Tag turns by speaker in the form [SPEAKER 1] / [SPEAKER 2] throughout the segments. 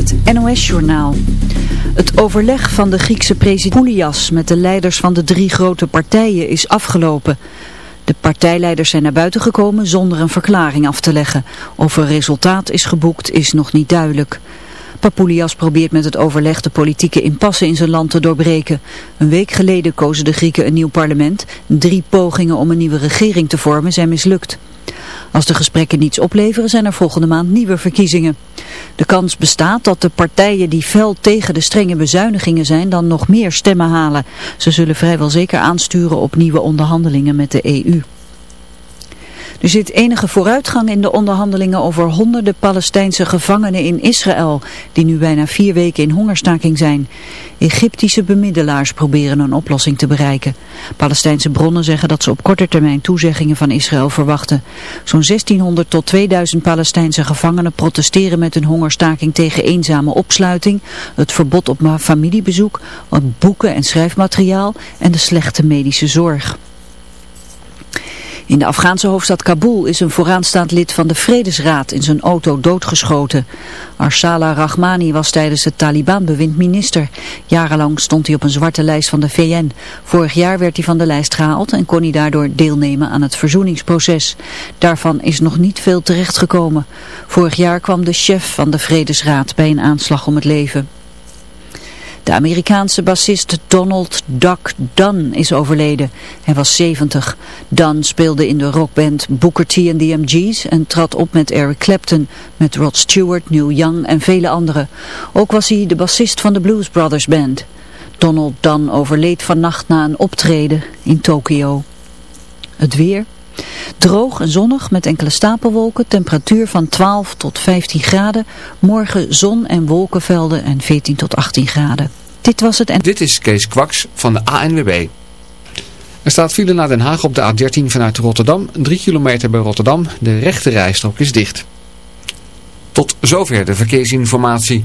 [SPEAKER 1] het NOS-journaal. Het overleg van de Griekse president Koulias met de leiders van de drie grote partijen is afgelopen. De partijleiders zijn naar buiten gekomen zonder een verklaring af te leggen. Of er resultaat is geboekt is nog niet duidelijk. Papoulias probeert met het overleg de politieke impasse in zijn land te doorbreken. Een week geleden kozen de Grieken een nieuw parlement. Drie pogingen om een nieuwe regering te vormen zijn mislukt. Als de gesprekken niets opleveren zijn er volgende maand nieuwe verkiezingen. De kans bestaat dat de partijen die fel tegen de strenge bezuinigingen zijn dan nog meer stemmen halen. Ze zullen vrijwel zeker aansturen op nieuwe onderhandelingen met de EU. Er zit enige vooruitgang in de onderhandelingen over honderden Palestijnse gevangenen in Israël, die nu bijna vier weken in hongerstaking zijn. Egyptische bemiddelaars proberen een oplossing te bereiken. Palestijnse bronnen zeggen dat ze op korte termijn toezeggingen van Israël verwachten. Zo'n 1600 tot 2000 Palestijnse gevangenen protesteren met hun hongerstaking tegen eenzame opsluiting, het verbod op familiebezoek, boeken en schrijfmateriaal en de slechte medische zorg. In de Afghaanse hoofdstad Kabul is een vooraanstaand lid van de Vredesraad in zijn auto doodgeschoten. Arsala Rahmani was tijdens het Taliban-bewind minister. Jarenlang stond hij op een zwarte lijst van de VN. Vorig jaar werd hij van de lijst gehaald en kon hij daardoor deelnemen aan het verzoeningsproces. Daarvan is nog niet veel terechtgekomen. Vorig jaar kwam de chef van de Vredesraad bij een aanslag om het leven. De Amerikaanse bassist Donald Duck Dunn is overleden. Hij was 70. Dunn speelde in de rockband Booker T and the MG's en trad op met Eric Clapton, met Rod Stewart, Neil Young en vele anderen. Ook was hij de bassist van de Blues Brothers Band. Donald Dunn overleed vannacht na een optreden in Tokio. Het weer... Droog en zonnig met enkele stapelwolken, temperatuur van 12 tot 15 graden. Morgen zon en wolkenvelden en 14 tot 18 graden. Dit was het en...
[SPEAKER 2] Dit is Kees Kwaks van de ANWB. Er staat file naar Den Haag op de A13 vanuit Rotterdam. 3 kilometer bij Rotterdam. De rechte rijstrook is dicht. Tot zover de verkeersinformatie.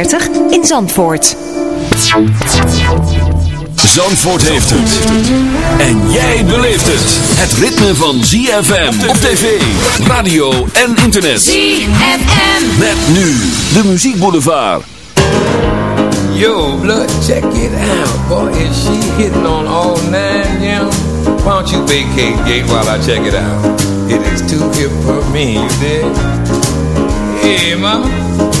[SPEAKER 3] in Zandvoort.
[SPEAKER 4] Zandvoort heeft het. En jij beleeft het. Het ritme van ZFM op tv, radio en internet.
[SPEAKER 5] ZFM.
[SPEAKER 4] Met nu de muziekboulevard.
[SPEAKER 6] Yo, blood, check it out. Boy, is she hitting on all nine, yeah. Why don't you vacate gate while I check it out? It is too hip for me, you dig? Hey, mama.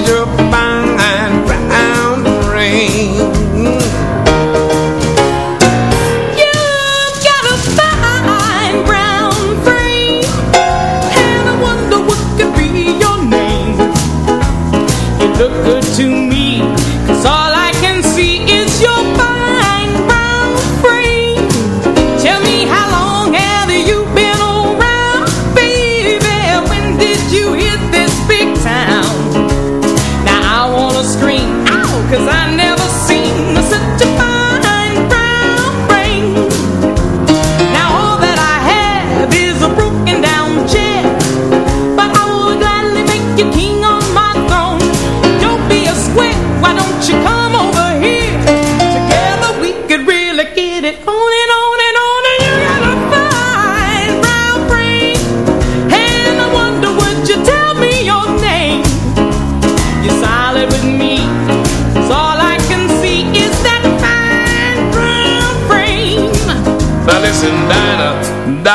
[SPEAKER 6] Look good.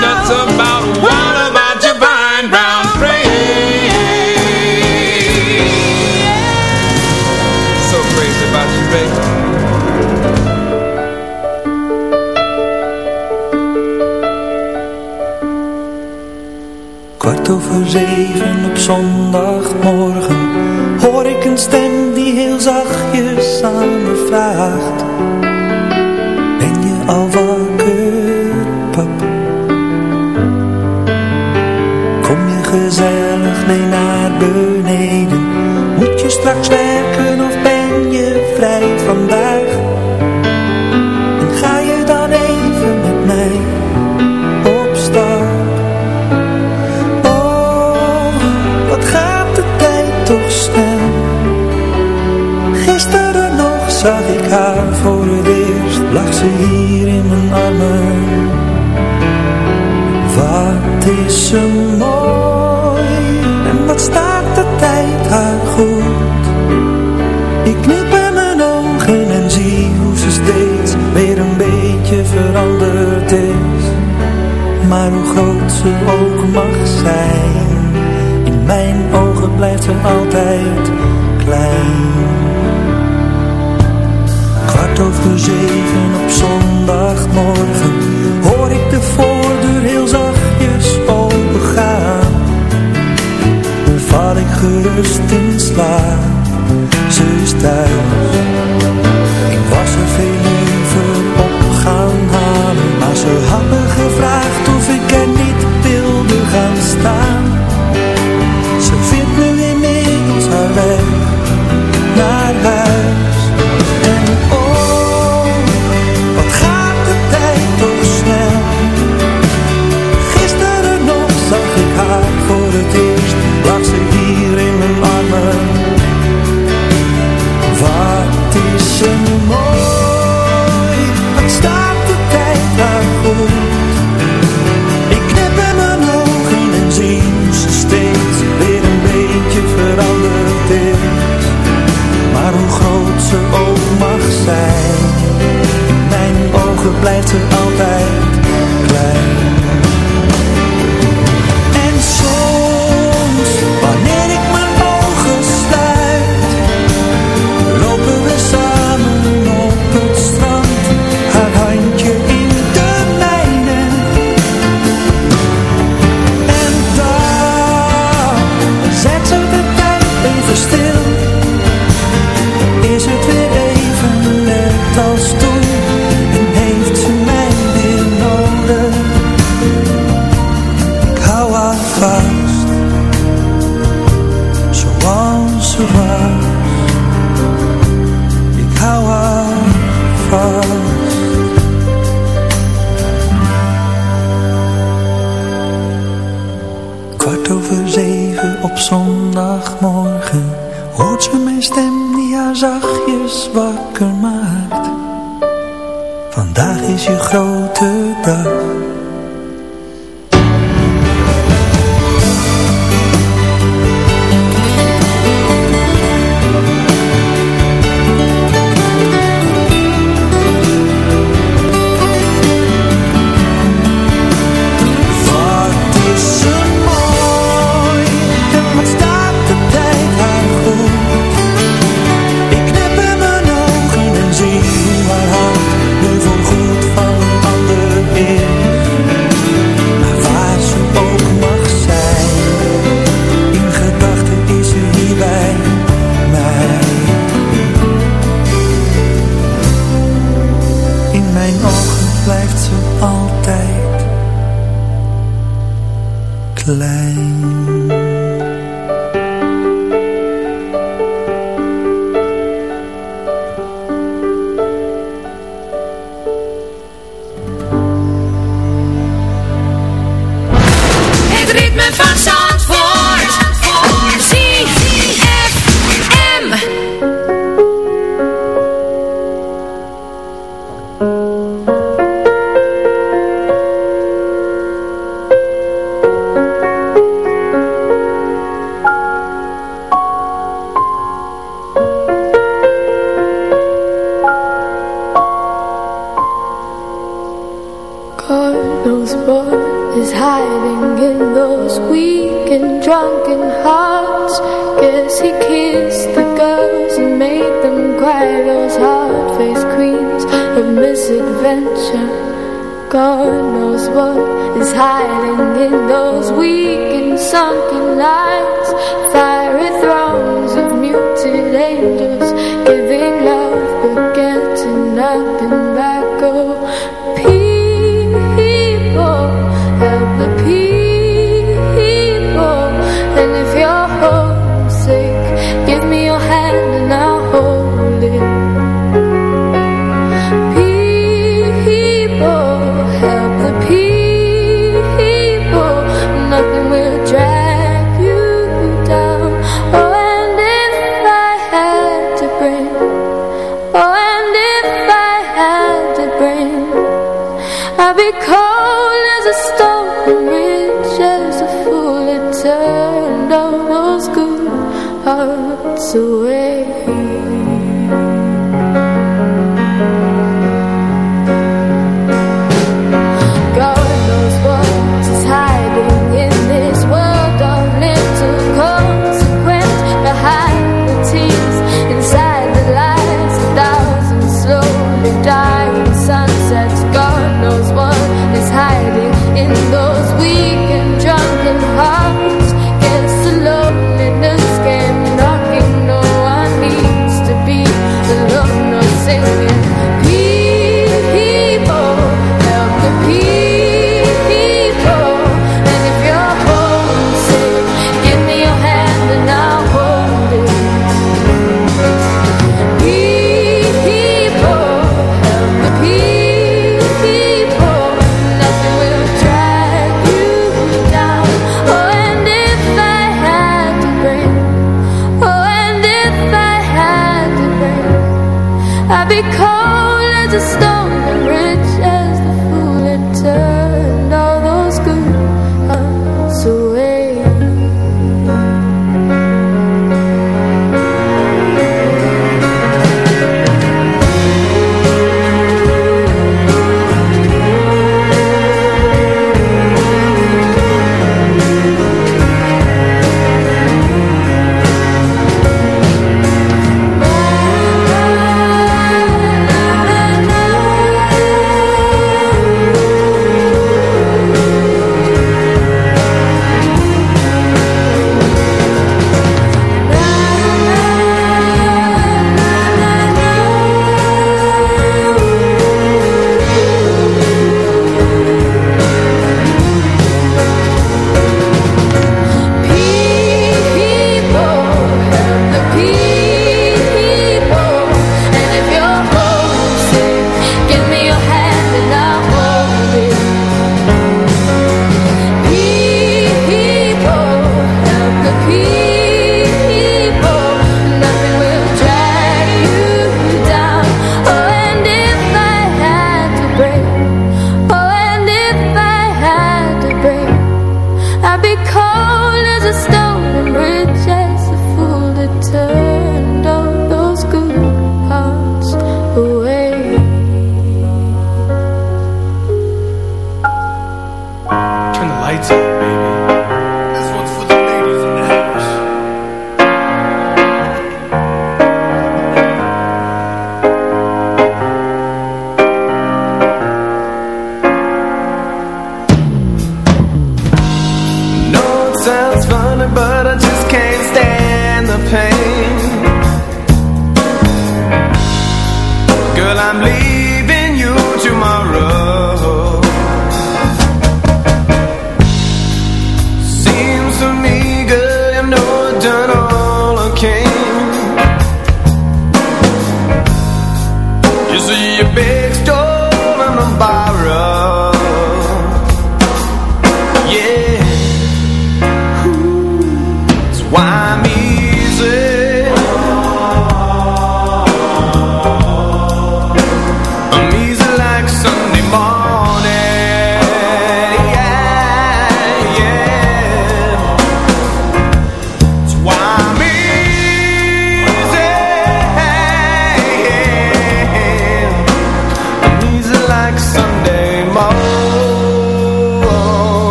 [SPEAKER 5] nuts about
[SPEAKER 6] what about your divine brown braids. So crazy about you, baby.
[SPEAKER 7] Kwart over zeven op zondagmorgen hoor ik een stem die heel zachtjes aan me vraagt gezellig mee naar beneden Moet je straks werken of ben je vrij vandaag?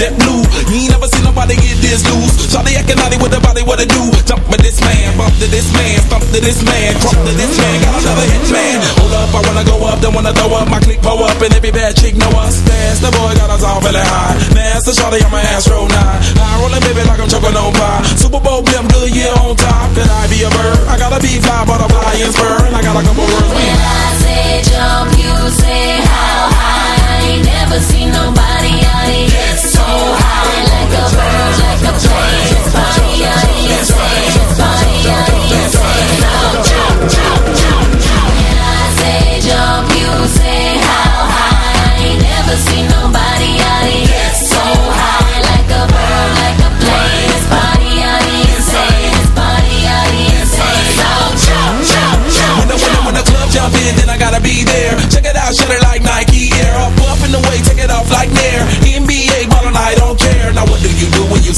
[SPEAKER 8] jet blue. You ain't never seen nobody get this loose. Shawty acting naughty with the body, what it do? Jump with this man, bump to this man, stomp to this man, crump to this man. Got another hit man. Hold up, I wanna go up, don't wanna throw up. My click pull up, and every bad chick know us. Fast, the boy got us all feeling high. Master Shawty, I'm a Astro 9. I rollin' baby like I'm choking on pie. Super Bowl, blimp, good year on top. Could I be a bird? I gotta be fly, butterfly, and spur. And I got a couple words.
[SPEAKER 9] When I say jump, you say how high. I ain't never seen nobody get so high. Like a bird, like a plane. Body out here insane. Body out here insane. So jump, jump, jump, jump. When I say jump, you say how high. I ain't never seen nobody get so high. Like a bird, like a plane. Body out here insane. Body out here insane. So jump, jump, jump.
[SPEAKER 8] When the, when the, when the club jump in, then I gotta be there. Check it out, shut it like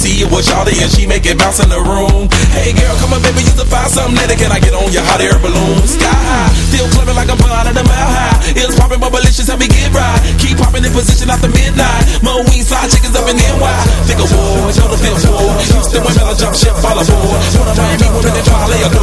[SPEAKER 8] see it with Shawty and she make it bounce in the room? Hey girl, come on baby, you to find something later. Can I get on your hot air balloon? Sky high, still clubbing like I'm blind at a mile high. It's popping, but malicious, help me get right. Keep popping in position after midnight. Mo wings, fly chickens up in NY. Think of war, know the feel for. Houston women, I jump ship, fall aboard. One of Miami women, they to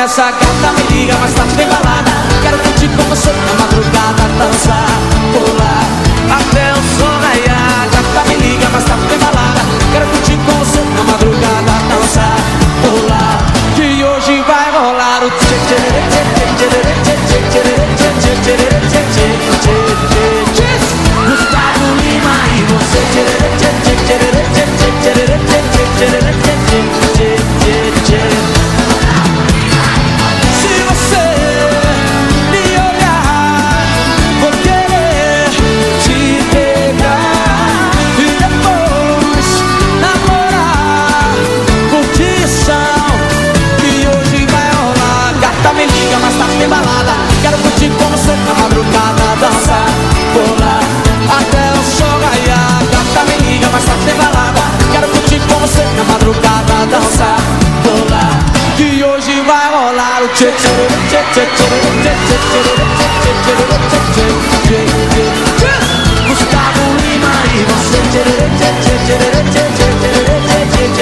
[SPEAKER 10] nessa gata Me liga mais tarde, tem balada. Quero curtir com você na madrugada Dançar, pular, fazer balada Quero curtir com você na madrugada Dançar, rolar Que hoje vai rolar o tchê tchê tchê tchê tchê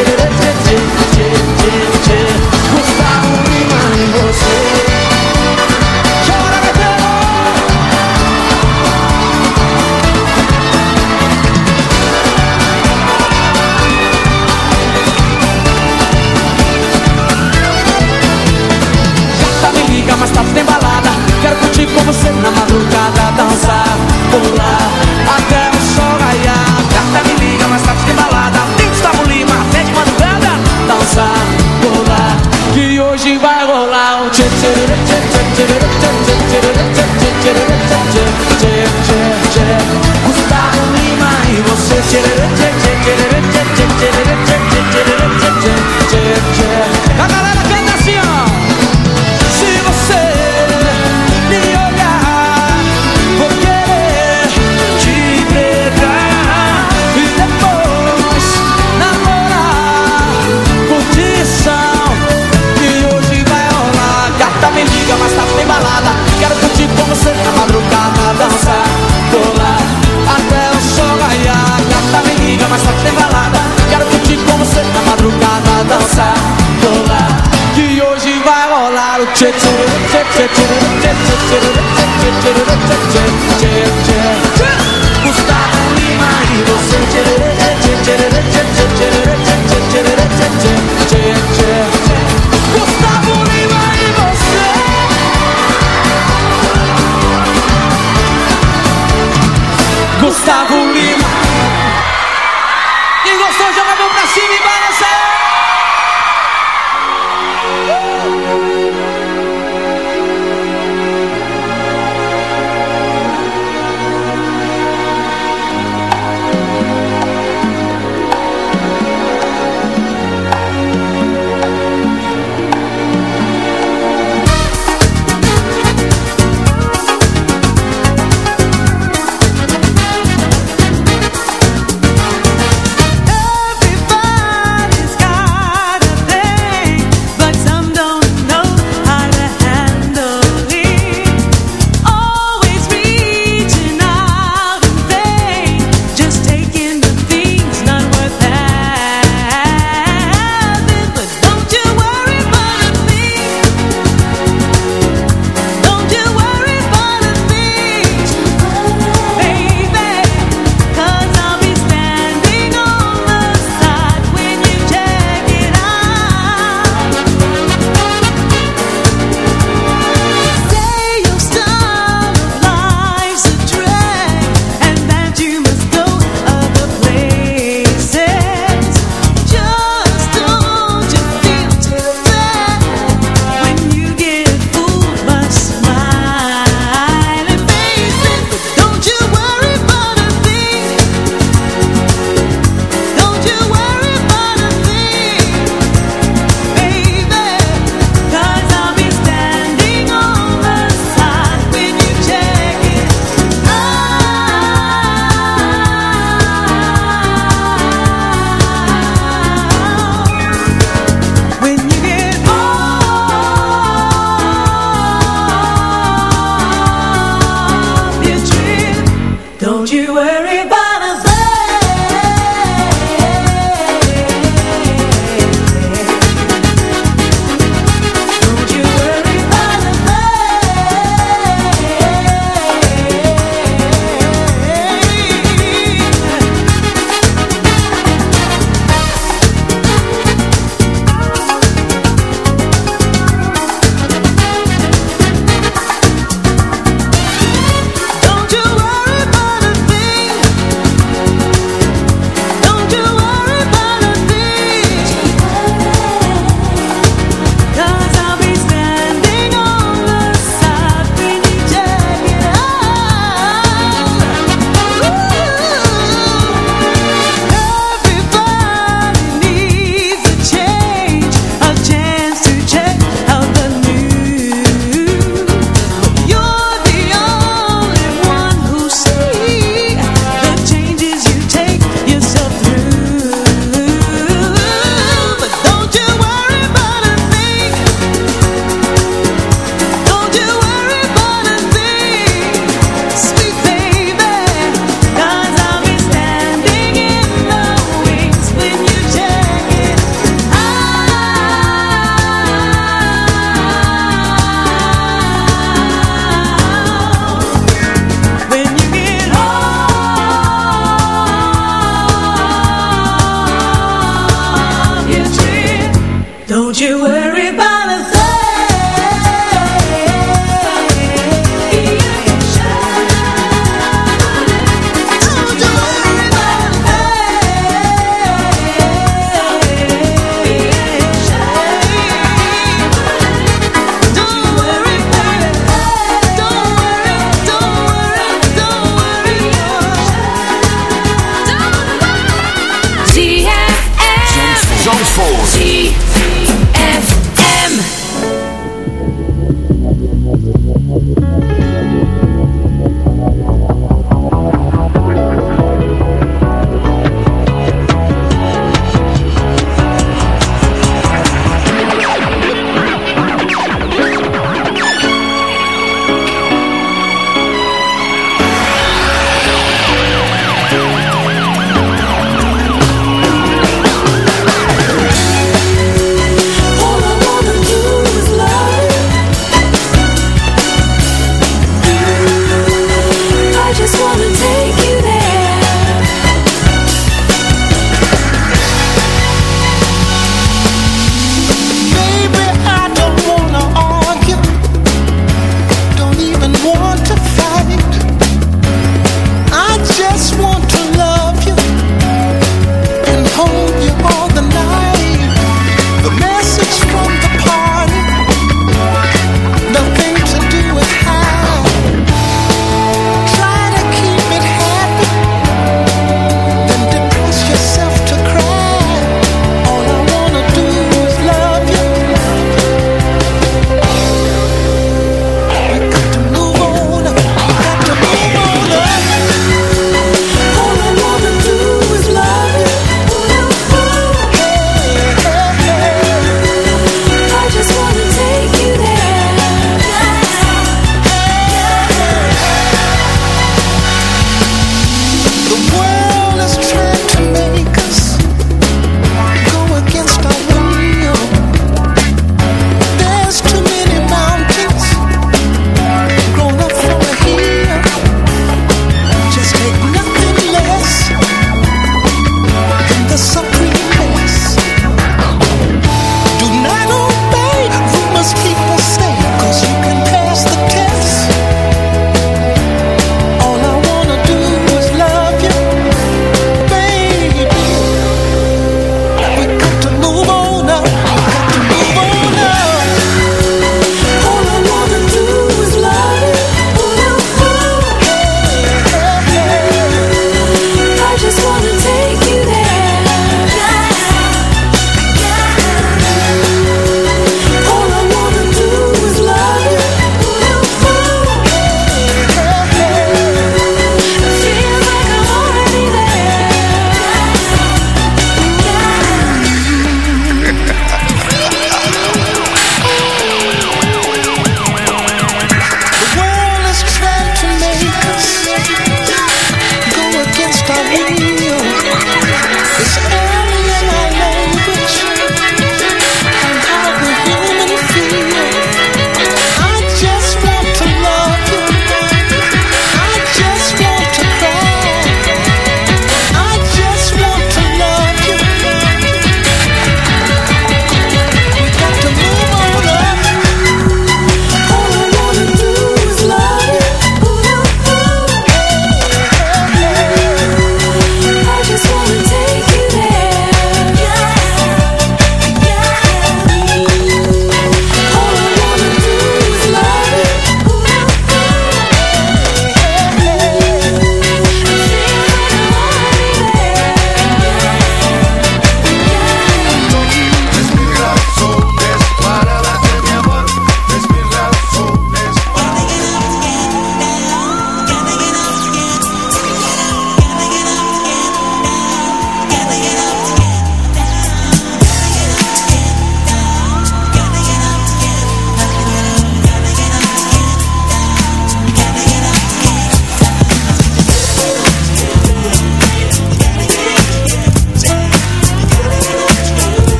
[SPEAKER 11] e você tchê tchê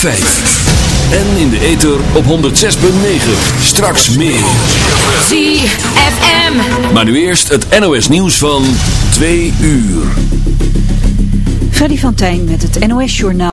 [SPEAKER 4] 104.5. En in de ether op 106.9. Straks meer.
[SPEAKER 3] ZFM.
[SPEAKER 4] Maar nu eerst het NOS nieuws van 2 uur.
[SPEAKER 1] Freddy van Tijn met het NOS Journaal.